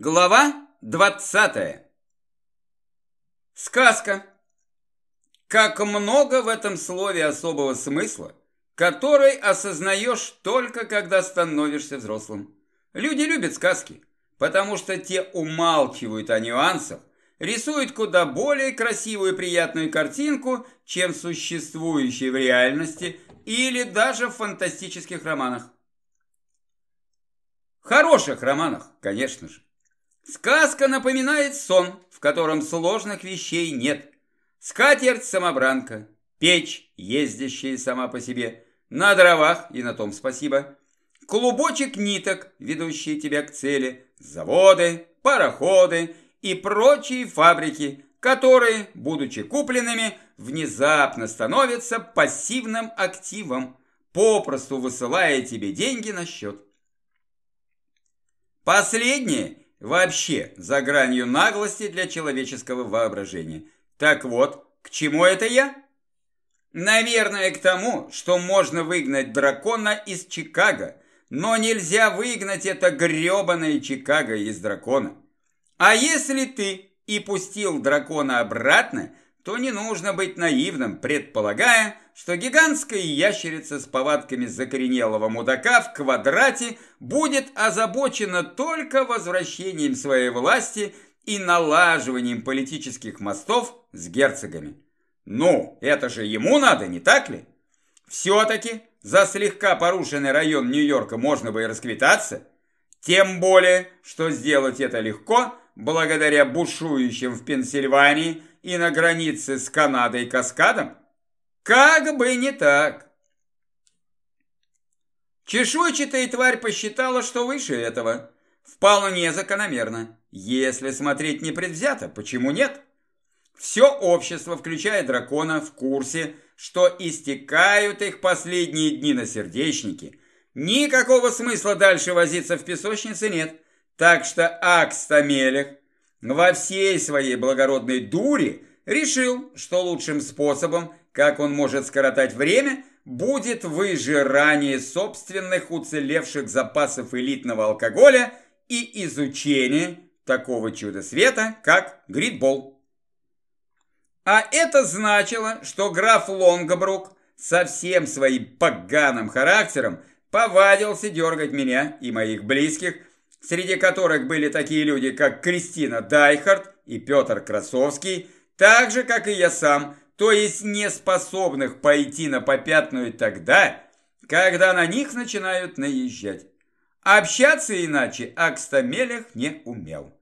Глава 20. Сказка. Как много в этом слове особого смысла, который осознаешь только когда становишься взрослым. Люди любят сказки, потому что те умалчивают о нюансах, рисуют куда более красивую и приятную картинку, чем существующие в реальности или даже в фантастических романах. Хороших романах, конечно же. Сказка напоминает сон, в котором сложных вещей нет. Скатерть-самобранка, печь, ездящая сама по себе, на дровах и на том спасибо. Клубочек ниток, ведущие тебя к цели, заводы, пароходы и прочие фабрики, которые, будучи купленными, внезапно становятся пассивным активом, попросту высылая тебе деньги на счет. Последнее – Вообще, за гранью наглости для человеческого воображения. Так вот, к чему это я? Наверное, к тому, что можно выгнать дракона из Чикаго, но нельзя выгнать это гребаное Чикаго из дракона. А если ты и пустил дракона обратно, то не нужно быть наивным, предполагая, что гигантская ящерица с повадками закоренелого мудака в квадрате будет озабочена только возвращением своей власти и налаживанием политических мостов с герцогами. Ну, это же ему надо, не так ли? Все-таки за слегка порушенный район Нью-Йорка можно бы и расквитаться. Тем более, что сделать это легко, благодаря бушующим в Пенсильвании и на границе с Канадой каскадам. Как бы не так. Чешуйчатая тварь посчитала, что выше этого. Вполне закономерно. Если смотреть непредвзято, почему нет? Все общество, включая дракона, в курсе, что истекают их последние дни на сердечнике. Никакого смысла дальше возиться в песочнице нет. Так что Акстамелех во всей своей благородной дуре решил, что лучшим способом как он может скоротать время, будет выжирание собственных уцелевших запасов элитного алкоголя и изучение такого чуда света, как гритбол. А это значило, что граф Лонгобрук со всем своим поганым характером повадился дергать меня и моих близких, среди которых были такие люди, как Кристина Дайхард и Петр Красовский, так же, как и я сам, то есть неспособных пойти на попятную тогда, когда на них начинают наезжать. Общаться иначе Акстамелех не умел.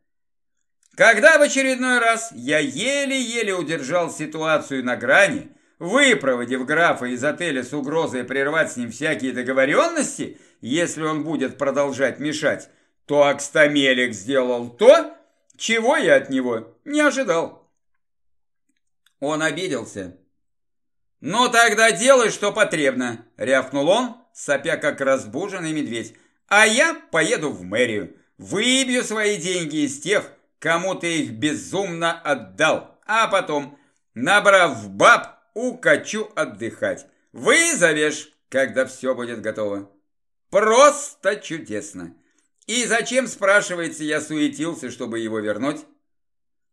Когда в очередной раз я еле-еле удержал ситуацию на грани, выпроводив графа из отеля с угрозой прервать с ним всякие договоренности, если он будет продолжать мешать, то Акстамелех сделал то, чего я от него не ожидал. Он обиделся. «Ну тогда делай, что потребно», – рявкнул он, сопя как разбуженный медведь. «А я поеду в мэрию, выбью свои деньги из тех, кому ты их безумно отдал, а потом, набрав баб, укачу отдыхать. Вызовешь, когда все будет готово». Просто чудесно. И зачем, спрашивается, я суетился, чтобы его вернуть?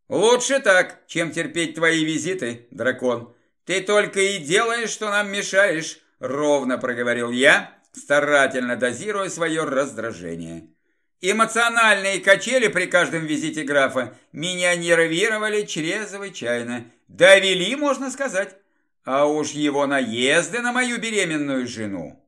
«Лучше так, чем терпеть твои визиты, дракон. Ты только и делаешь, что нам мешаешь», — ровно проговорил я, старательно дозируя свое раздражение. Эмоциональные качели при каждом визите графа меня нервировали чрезвычайно. Довели, можно сказать. А уж его наезды на мою беременную жену.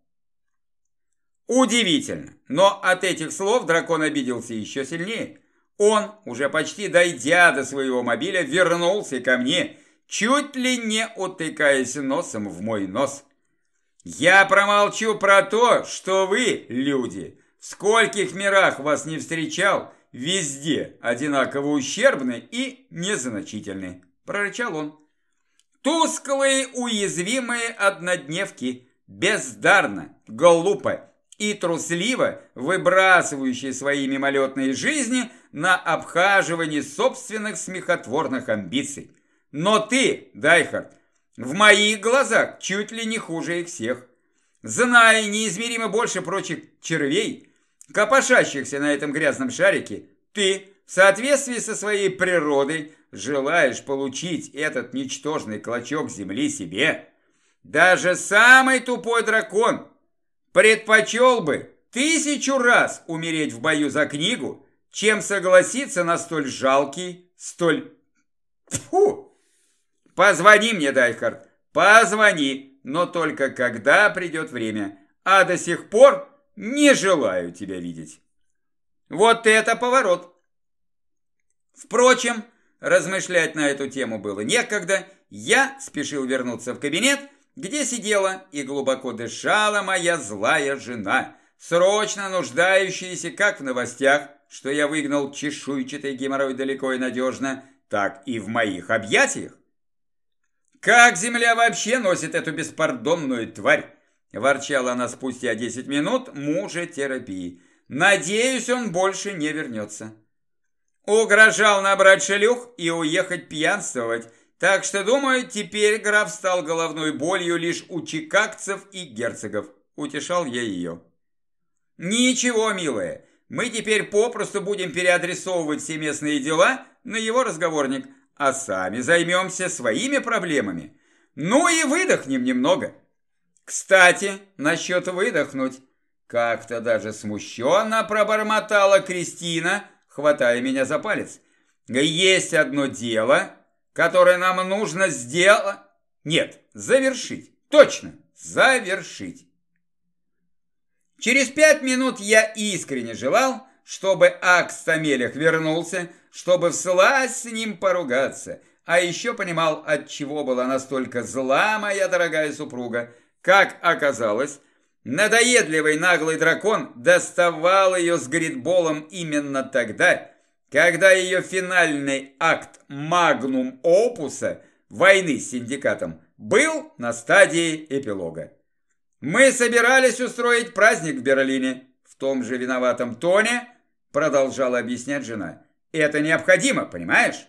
Удивительно, но от этих слов дракон обиделся еще сильнее. Он, уже почти дойдя до своего мобиля, вернулся ко мне, чуть ли не утыкаясь носом в мой нос. «Я промолчу про то, что вы, люди, в скольких мирах вас не встречал, везде одинаково ущербны и незначительны», – прорычал он. «Тусклые, уязвимые однодневки, бездарно, глупо и трусливо выбрасывающие свои мимолетные жизни на обхаживание собственных смехотворных амбиций. Но ты, Дайхард, в моих глазах чуть ли не хуже их всех. Зная неизмеримо больше прочих червей, копошащихся на этом грязном шарике, Ты, в соответствии со своей природой, желаешь получить этот ничтожный клочок земли себе? Даже самый тупой дракон предпочел бы тысячу раз умереть в бою за книгу, чем согласиться на столь жалкий, столь... Фу! Позвони мне, Дайхард, позвони, но только когда придет время. А до тех пор не желаю тебя видеть. Вот это поворот. Впрочем, размышлять на эту тему было некогда. Я спешил вернуться в кабинет, где сидела и глубоко дышала моя злая жена, срочно нуждающаяся как в новостях, что я выгнал чешуйчатый геморрой далеко и надежно, так и в моих объятиях. «Как земля вообще носит эту беспардонную тварь?» Ворчала она спустя 10 минут мужа терапии. «Надеюсь, он больше не вернется». Угрожал набрать шелюх и уехать пьянствовать, так что, думаю, теперь граф стал головной болью лишь у чикагцев и герцогов. Утешал я ее. «Ничего, милая, мы теперь попросту будем переадресовывать все местные дела на его разговорник, а сами займемся своими проблемами. Ну и выдохнем немного. Кстати, насчет выдохнуть. Как-то даже смущенно пробормотала Кристина, хватая меня за палец. Есть одно дело, которое нам нужно сделать... Нет, завершить. Точно, завершить. Через пять минут я искренне желал, чтобы Акс Тамелях вернулся, чтобы вслась с ним поругаться, а еще понимал, от чего была настолько зла моя дорогая супруга. Как оказалось, надоедливый наглый дракон доставал ее с гридболом именно тогда, когда ее финальный акт магнум опуса войны с синдикатом был на стадии эпилога. Мы собирались устроить праздник в Берлине. В том же виноватом тоне продолжала объяснять жена. Это необходимо, понимаешь?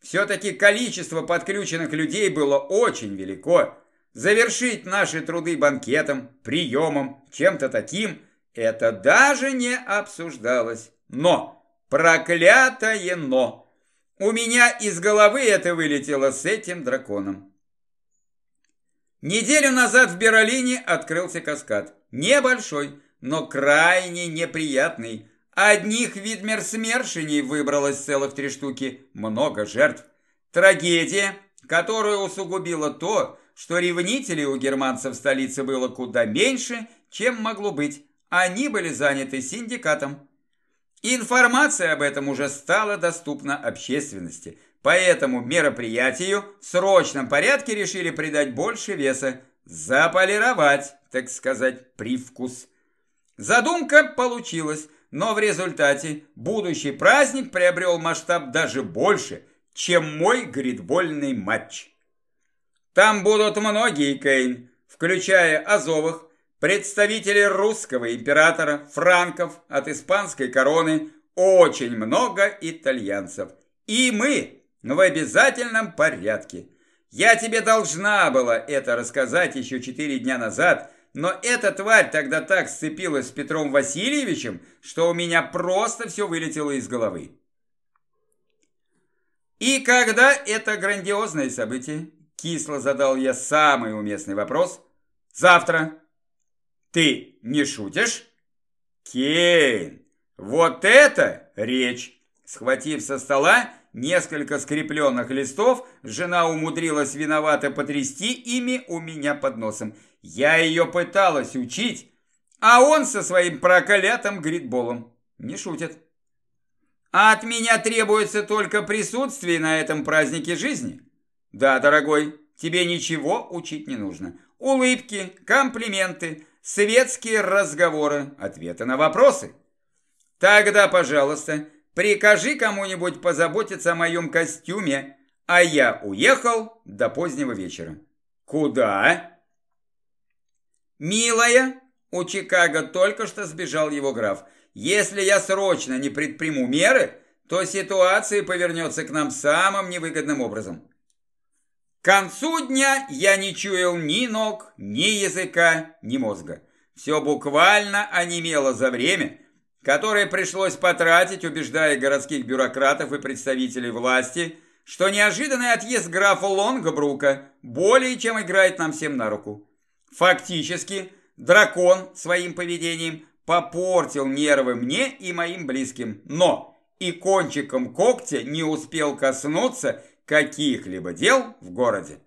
Все-таки количество подключенных людей было очень велико. Завершить наши труды банкетом, приемом, чем-то таким, это даже не обсуждалось. Но, проклятое но, у меня из головы это вылетело с этим драконом. Неделю назад в Берлине открылся каскад. Небольшой, но крайне неприятный. Одних видмер смершеней выбралось целых три штуки, много жертв. Трагедия, которую усугубило то, что ревнителей у германцев в столице было куда меньше, чем могло быть. Они были заняты синдикатом. Информация об этом уже стала доступна общественности, поэтому мероприятию в срочном порядке решили придать больше веса, заполировать, так сказать, привкус. Задумка получилась, но в результате будущий праздник приобрел масштаб даже больше, чем мой гридбольный матч. Там будут многие, Кейн, включая Азовых, представители русского императора, франков от испанской короны, очень много итальянцев. И мы в обязательном порядке. Я тебе должна была это рассказать еще четыре дня назад, но эта тварь тогда так сцепилась с Петром Васильевичем, что у меня просто все вылетело из головы. И когда это грандиозное событие, кисло задал я самый уместный вопрос, завтра. Ты не шутишь? Кейн, вот это речь! Схватив со стола несколько скрепленных листов, жена умудрилась виновато потрясти ими у меня под носом. Я ее пыталась учить, а он со своим проклятым гритболом. Не шутит. А от меня требуется только присутствие на этом празднике жизни. Да, дорогой, тебе ничего учить не нужно. Улыбки, комплименты, светские разговоры, ответы на вопросы. Тогда, пожалуйста, прикажи кому-нибудь позаботиться о моем костюме, а я уехал до позднего вечера. Куда? «Милая!» У Чикаго только что сбежал его граф. «Если я срочно не предприму меры, то ситуация повернется к нам самым невыгодным образом». К концу дня я не чуял ни ног, ни языка, ни мозга. Все буквально онемело за время, которые пришлось потратить, убеждая городских бюрократов и представителей власти, что неожиданный отъезд графа Лонгобрука более чем играет нам всем на руку. Фактически, дракон своим поведением попортил нервы мне и моим близким, но и кончиком когтя не успел коснуться каких-либо дел в городе.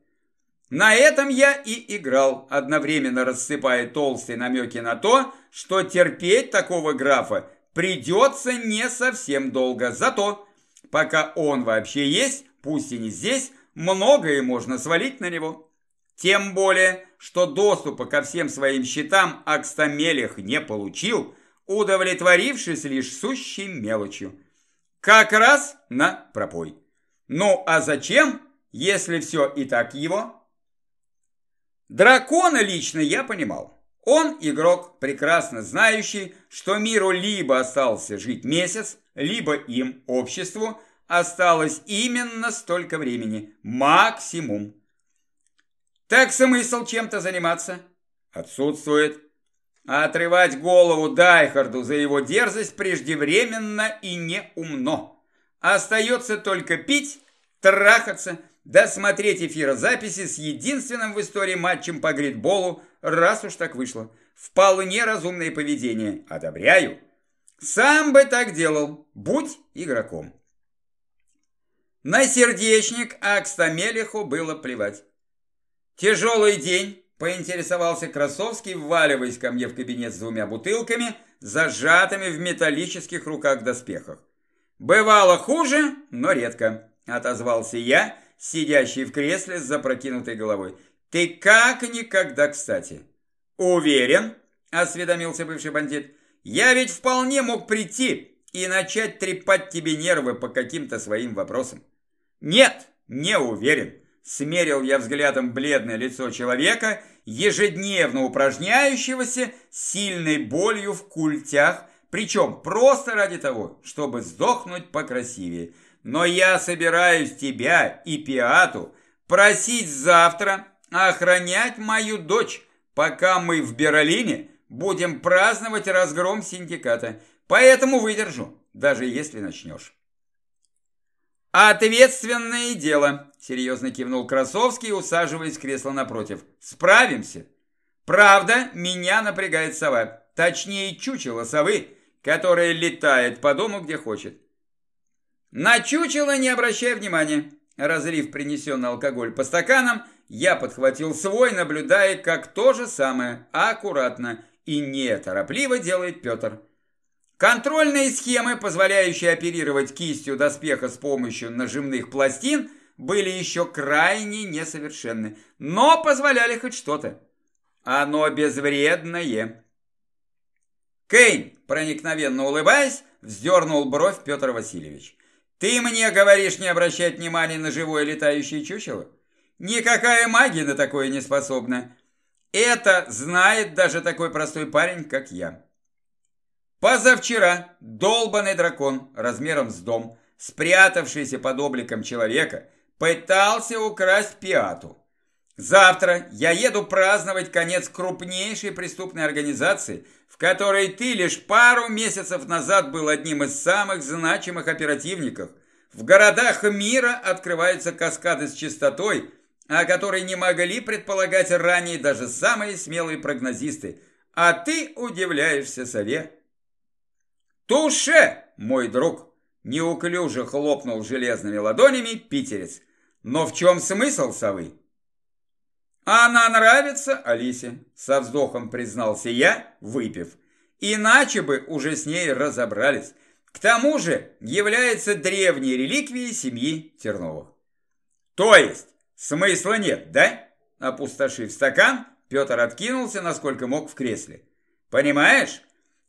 На этом я и играл, одновременно рассыпая толстые намеки на то, что терпеть такого графа придется не совсем долго. Зато, пока он вообще есть, пусть и не здесь, многое можно свалить на него. Тем более, что доступа ко всем своим счетам Акстамелих не получил, удовлетворившись лишь сущей мелочью. Как раз на пропой. Ну а зачем, если все и так его? Дракона лично я понимал. Он игрок, прекрасно знающий, что миру либо остался жить месяц, либо им, обществу, осталось именно столько времени. Максимум. Так смысл чем-то заниматься? Отсутствует. А отрывать голову Дайхарду за его дерзость преждевременно и неумно. Остается только пить, трахаться, досмотреть эфирозаписи с единственным в истории матчем по гридболу, раз уж так вышло. Вполне разумное поведение. Одобряю. Сам бы так делал, будь игроком. На сердечник Акстамелиху было плевать. Тяжелый день, поинтересовался Красовский, вваливаясь ко мне в кабинет с двумя бутылками, зажатыми в металлических руках доспехах. Бывало хуже, но редко, отозвался я, сидящий в кресле с запрокинутой головой. «Ты как никогда кстати». «Уверен?» – осведомился бывший бандит. «Я ведь вполне мог прийти и начать трепать тебе нервы по каким-то своим вопросам». «Нет, не уверен», – смерил я взглядом бледное лицо человека, ежедневно упражняющегося сильной болью в культях, причем просто ради того, чтобы сдохнуть покрасивее – но я собираюсь тебя и Пиату просить завтра охранять мою дочь, пока мы в Берлине будем праздновать разгром синдиката. Поэтому выдержу, даже если начнешь. «Ответственное дело», – серьезно кивнул Красовский, усаживаясь в кресло напротив. «Справимся. Правда, меня напрягает сова, точнее чучело совы, которая летает по дому, где хочет. На чучело не обращая внимания. Разлив принесенный алкоголь по стаканам, я подхватил свой, наблюдая, как то же самое, аккуратно и неторопливо делает Петр. Контрольные схемы, позволяющие оперировать кистью доспеха с помощью нажимных пластин, были еще крайне несовершенны, но позволяли хоть что-то. Оно безвредное. Кейн, проникновенно улыбаясь, вздернул бровь Петр Васильевич. Ты мне говоришь не обращать внимания на живое летающее чучело? Никакая магия на такое не способна. Это знает даже такой простой парень, как я. Позавчера долбанный дракон размером с дом, спрятавшийся под обликом человека, пытался украсть пиату. Завтра я еду праздновать конец крупнейшей преступной организации, в которой ты лишь пару месяцев назад был одним из самых значимых оперативников. В городах мира открываются каскады с частотой, о которой не могли предполагать ранее даже самые смелые прогнозисты. А ты удивляешься сове. «Туше, мой друг!» – неуклюже хлопнул железными ладонями питерец. «Но в чем смысл совы?» «Она нравится Алисе», – со вздохом признался я, выпив. «Иначе бы уже с ней разобрались. К тому же является древней реликвией семьи Терновых». «То есть смысла нет, да?» Опустошив стакан, Петр откинулся, насколько мог в кресле. «Понимаешь,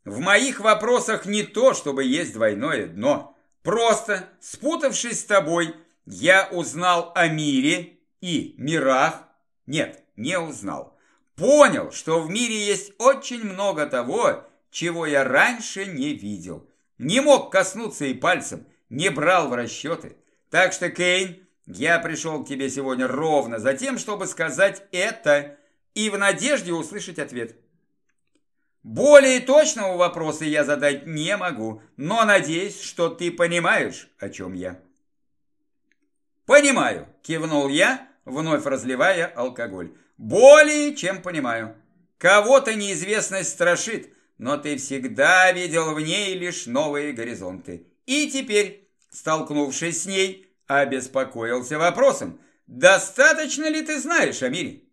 в моих вопросах не то, чтобы есть двойное дно. Просто, спутавшись с тобой, я узнал о мире и мирах, нет, не узнал. Понял, что в мире есть очень много того, чего я раньше не видел. Не мог коснуться и пальцем, не брал в расчеты. Так что, Кейн, я пришел к тебе сегодня ровно за тем, чтобы сказать это и в надежде услышать ответ. Более точного вопроса я задать не могу, но надеюсь, что ты понимаешь, о чем я. Понимаю, кивнул я, вновь разливая алкоголь. Более чем понимаю. Кого-то неизвестность страшит, но ты всегда видел в ней лишь новые горизонты. И теперь, столкнувшись с ней, обеспокоился вопросом, достаточно ли ты знаешь о мире?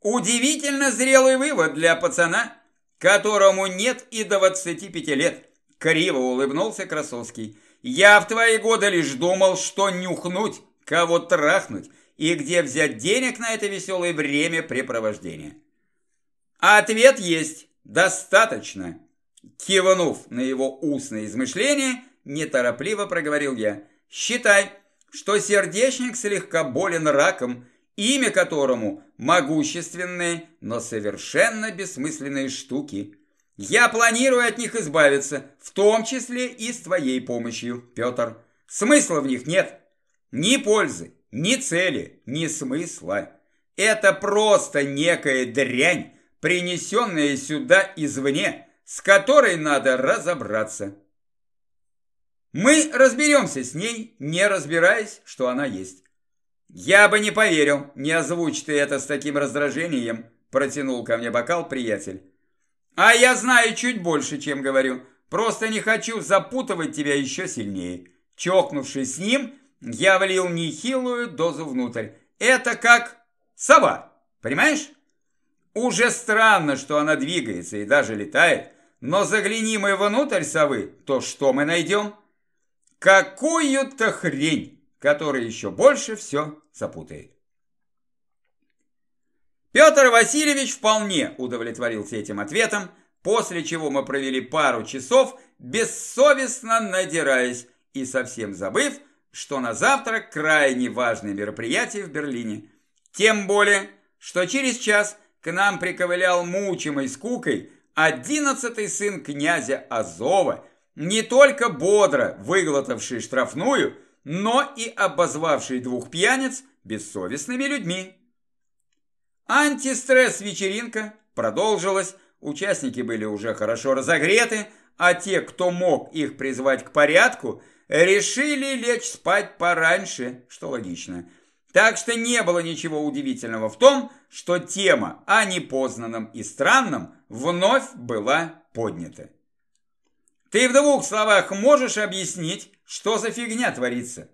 Удивительно зрелый вывод для пацана, которому нет и 25 лет. Криво улыбнулся Красовский. Я в твои годы лишь думал, что нюхнуть, кого трахнуть и где взять денег на это веселое времяпрепровождение. Ответ есть. Достаточно. Кивнув на его устное измышление, неторопливо проговорил я. Считай, что сердечник слегка болен раком имя которому могущественные, но совершенно бессмысленные штуки. Я планирую от них избавиться, в том числе и с твоей помощью, Петр. Смысла в них нет. Ни пользы, ни цели, ни смысла. Это просто некая дрянь, принесенная сюда извне, с которой надо разобраться. Мы разберемся с ней, не разбираясь, что она есть. «Я бы не поверил, не озвучь ты это с таким раздражением», протянул ко мне бокал приятель. «А я знаю чуть больше, чем говорю. Просто не хочу запутывать тебя еще сильнее». Чокнувшись с ним, я влил нехилую дозу внутрь. Это как сова, понимаешь? Уже странно, что она двигается и даже летает, но загляни мы внутрь совы, то что мы найдем? Какую-то хрень! который еще больше все запутает. Петр Васильевич вполне удовлетворился этим ответом, после чего мы провели пару часов, бессовестно надираясь и совсем забыв, что на завтра крайне важное мероприятие в Берлине. Тем более, что через час к нам приковылял мучимой скукой одиннадцатый сын князя Азова, не только бодро выглотавший штрафную, но и обозвавший двух пьяниц бессовестными людьми. Антистресс-вечеринка продолжилась, участники были уже хорошо разогреты, а те, кто мог их призвать к порядку, решили лечь спать пораньше, что логично. Так что не было ничего удивительного в том, что тема о непознанном и странном вновь была поднята. Ты в двух словах можешь объяснить, что за фигня творится?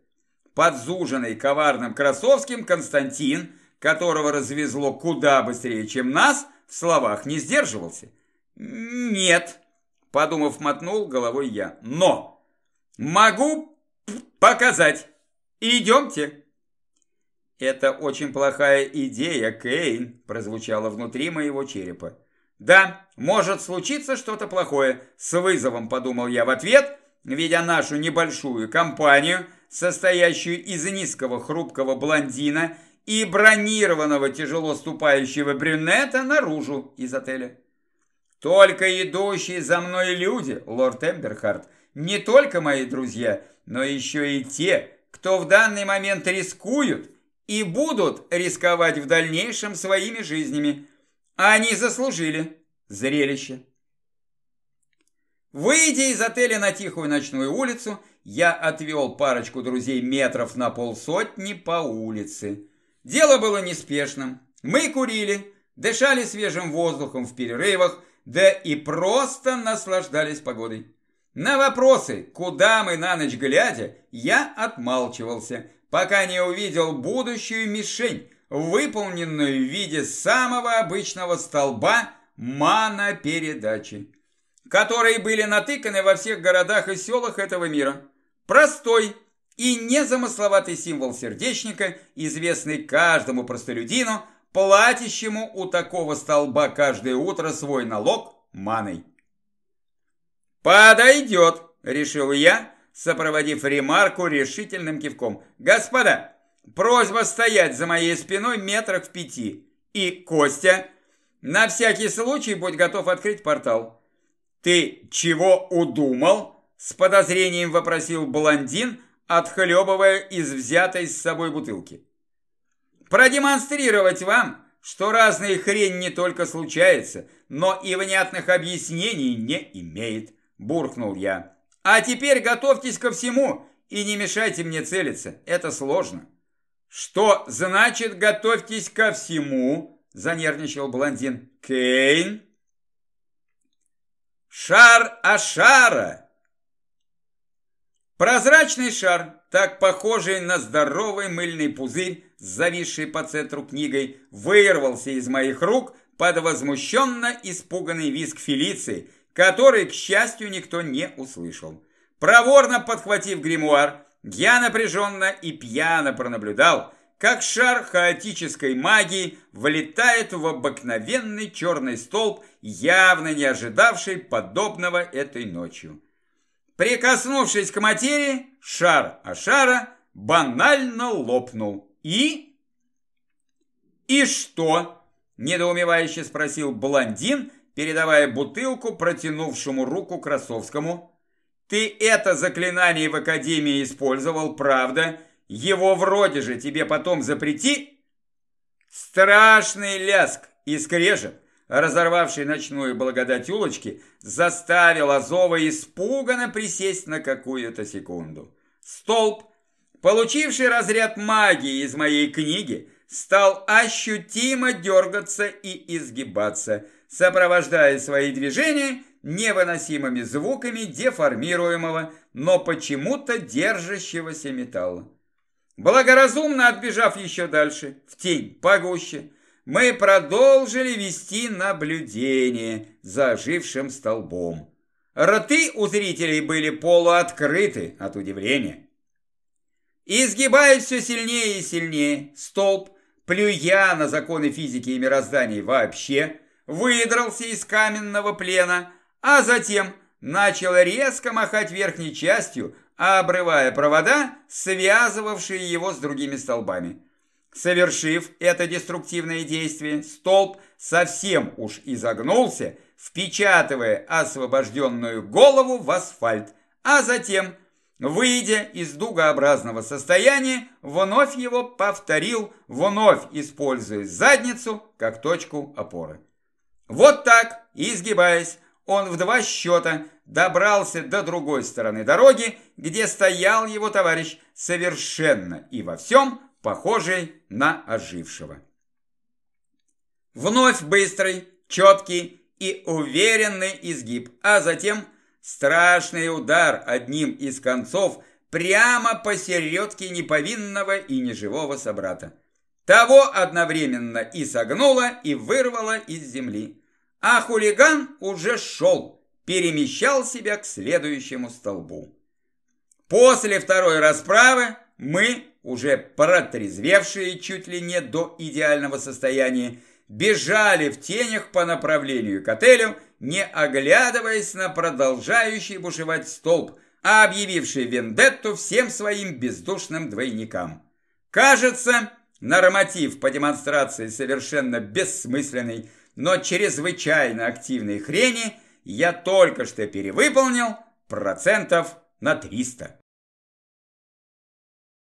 Подзуженный коварным Красовским Константин, которого развезло куда быстрее, чем нас, в словах не сдерживался. Нет, подумав, мотнул головой я. Но могу показать. Идемте. Это очень плохая идея, Кейн, прозвучало внутри моего черепа. Да, может случиться что-то плохое, с вызовом подумал я в ответ – видя нашу небольшую компанию, состоящую из низкого хрупкого блондина и бронированного тяжело ступающего брюнета наружу из отеля. Только идущие за мной люди, лорд Эмберхарт, не только мои друзья, но еще и те, кто в данный момент рискуют и будут рисковать в дальнейшем своими жизнями. Они заслужили зрелище. Выйдя из отеля на тихую ночную улицу, я отвел парочку друзей метров на полсотни по улице. Дело было неспешным. Мы курили, дышали свежим воздухом в перерывах, да и просто наслаждались погодой. На вопросы, куда мы на ночь глядя, я отмалчивался, пока не увидел будущую мишень, выполненную в виде самого обычного столба манопередачи которые были натыканы во всех городах и селах этого мира. Простой и незамысловатый символ сердечника, известный каждому простолюдину, платящему у такого столба каждое утро свой налог маной. «Подойдет», — решил я, сопроводив ремарку решительным кивком. «Господа, просьба стоять за моей спиной метрах в пяти. И, Костя, на всякий случай будь готов открыть портал. «Ты чего удумал?» – с подозрением вопросил блондин, отхлебывая из взятой с собой бутылки. «Продемонстрировать вам, что разная хрень не только случается, но и внятных объяснений не имеет, буркнул я. А теперь готовьтесь ко всему и не мешайте мне целиться, это сложно. Что значит готовьтесь ко всему? Занервничал блондин. Кейн? Шар Ашара! Прозрачный шар, так похожий на здоровый мыльный пузырь, зависший по центру книгой, вырвался из моих рук под возмущенно испуганный визг Фелиции, который, к счастью, никто не услышал. Проворно подхватив гримуар, я напряженно и пьяно пронаблюдал, как шар хаотической магии влетает в обыкновенный черный столб, явно не ожидавший подобного этой ночью. Прикоснувшись к материи, шар Ашара банально лопнул. И... «И что?» – недоумевающе спросил блондин, передавая бутылку протянувшему руку Красовскому. «Ты это заклинание в Академии использовал, правда? Его вроде же тебе потом запрети?» Страшный ляск и скрежет, разорвавший ночную благодать улочки, заставил Азова испуганно присесть на какую-то секунду. Столб, получивший разряд магии из моей книги, стал ощутимо дергаться и изгибаться, сопровождая свои движения невыносимыми звуками деформируемого, но почему-то держащегося металла. Благоразумно отбежав еще дальше, в тень погуще, мы продолжили вести наблюдение за ожившим столбом. Рты у зрителей были полуоткрыты от удивления. Изгибаясь все сильнее и сильнее, столб, плюя на законы физики и мироздания вообще, выдрался из каменного плена, а затем начал резко махать верхней частью, обрывая провода, связывавшие его с другими столбами. Совершив это деструктивное действие, столб совсем уж изогнулся, впечатывая освобожденную голову в асфальт, а затем, выйдя из дугообразного состояния, вновь его повторил, вновь используя задницу как точку опоры. Вот так, изгибаясь, он в два счета добрался до другой стороны дороги, где стоял его товарищ совершенно и во всем похожий на ожившего. Вновь быстрый, четкий и уверенный изгиб, а затем страшный удар одним из концов прямо посередке неповинного и неживого собрата. Того одновременно и согнуло, и вырвало из земли. А хулиган уже шел, перемещал себя к следующему столбу. После второй расправы мы уже протрезвевшие чуть ли не до идеального состояния, бежали в тенях по направлению к отелю, не оглядываясь на продолжающий бушевать столб, а объявивший вендетту всем своим бездушным двойникам. Кажется, норматив по демонстрации совершенно бессмысленный, но чрезвычайно активной хрени я только что перевыполнил процентов на 300.